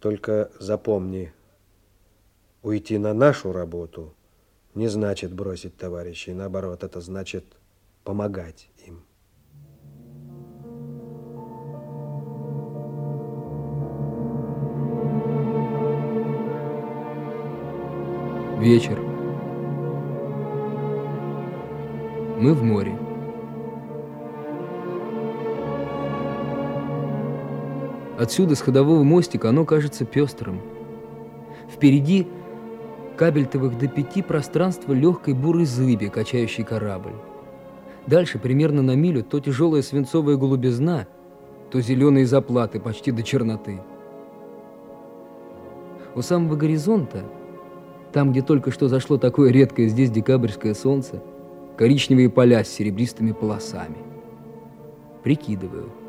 Только запомни, уйти на нашу работу не значит бросить товарищей. Наоборот, это значит помогать им. Вечер. Мы в море. Отсюда, с ходового мостика, оно кажется пестрым. Впереди кабельтовых до пяти пространство легкой бурой зыби, качающей корабль. Дальше, примерно на милю, то тяжелая свинцовая голубизна, то зеленые заплаты почти до черноты. У самого горизонта, там, где только что зашло такое редкое здесь декабрьское солнце, коричневые поля с серебристыми полосами. Прикидываю –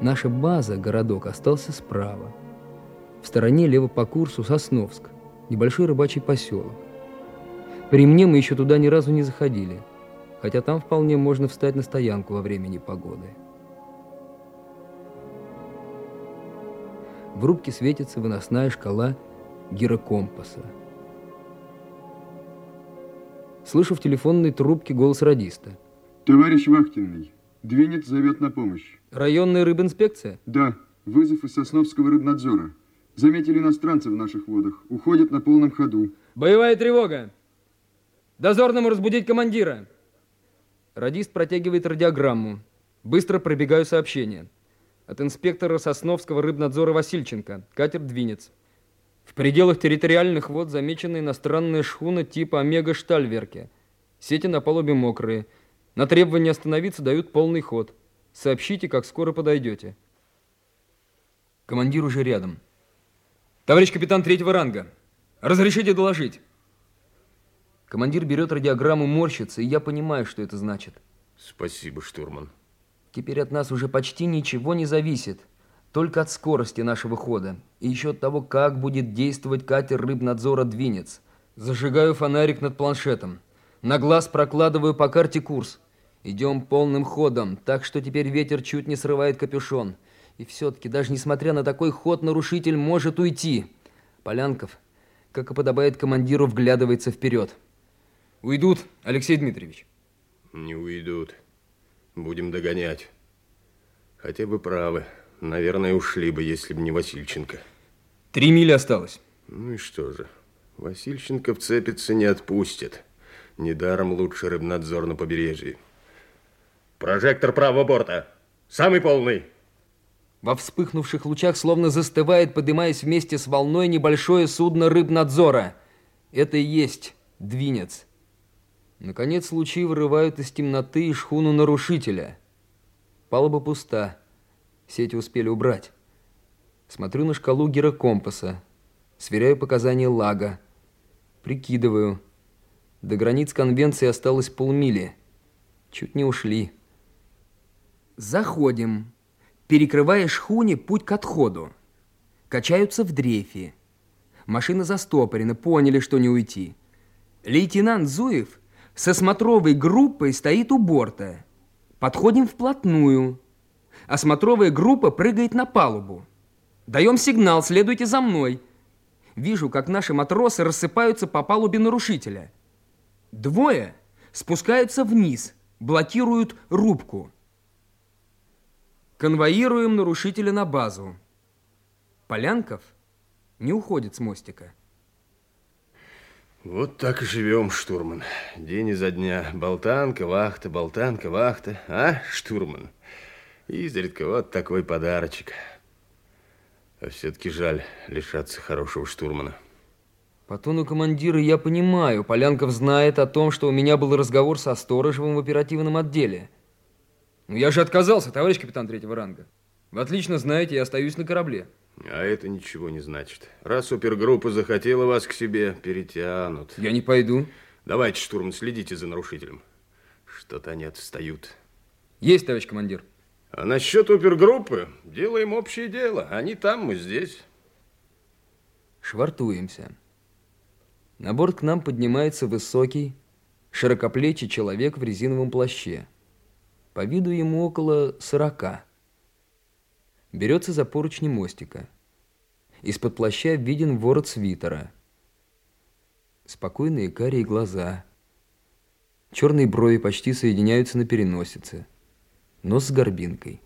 Наша база, городок, остался справа. В стороне лево по курсу Сосновск, небольшой рыбачий поселок. При мне мы еще туда ни разу не заходили, хотя там вполне можно встать на стоянку во время непогоды. В рубке светится выносная шкала гирокомпаса. Слышу в телефонной трубке голос радиста. Товарищ Вахтенный, Двинет зовет на помощь. Районная рыбинспекция? Да, вызов из Сосновского рыбнадзора. Заметили иностранцев в наших водах. Уходят на полном ходу. Боевая тревога. Дозорному разбудить командира. Радист протягивает радиограмму. Быстро пробегаю сообщение. От инспектора Сосновского рыбнадзора Васильченко. Катер «Двинец». В пределах территориальных вод замечена иностранная шхуна типа «Омега-Штальверке». Сети на палубе мокрые. На требование остановиться дают полный ход. Сообщите, как скоро подойдете. Командир уже рядом. Товарищ капитан третьего ранга, разрешите доложить. Командир берет радиограмму, морщится, и я понимаю, что это значит. Спасибо, штурман. Теперь от нас уже почти ничего не зависит. Только от скорости нашего хода. И еще от того, как будет действовать катер рыбнадзора «Двинец». Зажигаю фонарик над планшетом. На глаз прокладываю по карте курс. Идем полным ходом, так что теперь ветер чуть не срывает капюшон. И все-таки, даже несмотря на такой ход, нарушитель может уйти. Полянков, как и подобает командиру, вглядывается вперед. Уйдут, Алексей Дмитриевич? Не уйдут. Будем догонять. Хотя бы правы. Наверное, ушли бы, если бы не Васильченко. Три мили осталось. Ну и что же. Васильченко вцепится не отпустит. Недаром лучше рыбнадзор на побережье. Прожектор правого борта. Самый полный. Во вспыхнувших лучах словно застывает, поднимаясь вместе с волной, небольшое судно рыбнадзора. Это и есть двинец. Наконец лучи вырывают из темноты шхуну нарушителя. Палуба пуста. Сети успели убрать. Смотрю на шкалу гирокомпаса. Сверяю показания лага. Прикидываю. До границ конвенции осталось полмили. Чуть не ушли. Заходим, перекрывая шхуне путь к отходу. Качаются в дрейфе. Машина застопорена, поняли, что не уйти. Лейтенант Зуев со смотровой группой стоит у борта. Подходим вплотную. Осмотровая группа прыгает на палубу. Даем сигнал, следуйте за мной. Вижу, как наши матросы рассыпаются по палубе нарушителя. Двое спускаются вниз, блокируют рубку. Конвоируем нарушителя на базу. Полянков не уходит с мостика. Вот так и живем, штурман. День изо дня. Болтанка, вахта, болтанка, вахта. А, штурман? Изредка вот такой подарочек. А все-таки жаль лишаться хорошего штурмана. По тону командира я понимаю, Полянков знает о том, что у меня был разговор со Сторожевым в оперативном отделе – ну, я же отказался, товарищ капитан третьего ранга. Вы отлично знаете, я остаюсь на корабле. А это ничего не значит. Раз супергруппа захотела вас к себе, перетянут. Я не пойду. Давайте, штурман, следите за нарушителем. Что-то они отстают. Есть, товарищ командир. А насчет опергруппы, делаем общее дело. Они там, мы здесь. Швартуемся. На борт к нам поднимается высокий, широкоплечий человек в резиновом плаще. По виду ему около сорока. Берется за поручни мостика. Из-под плаща виден ворот свитера. Спокойные карие глаза. Черные брови почти соединяются на переносице. Нос с горбинкой.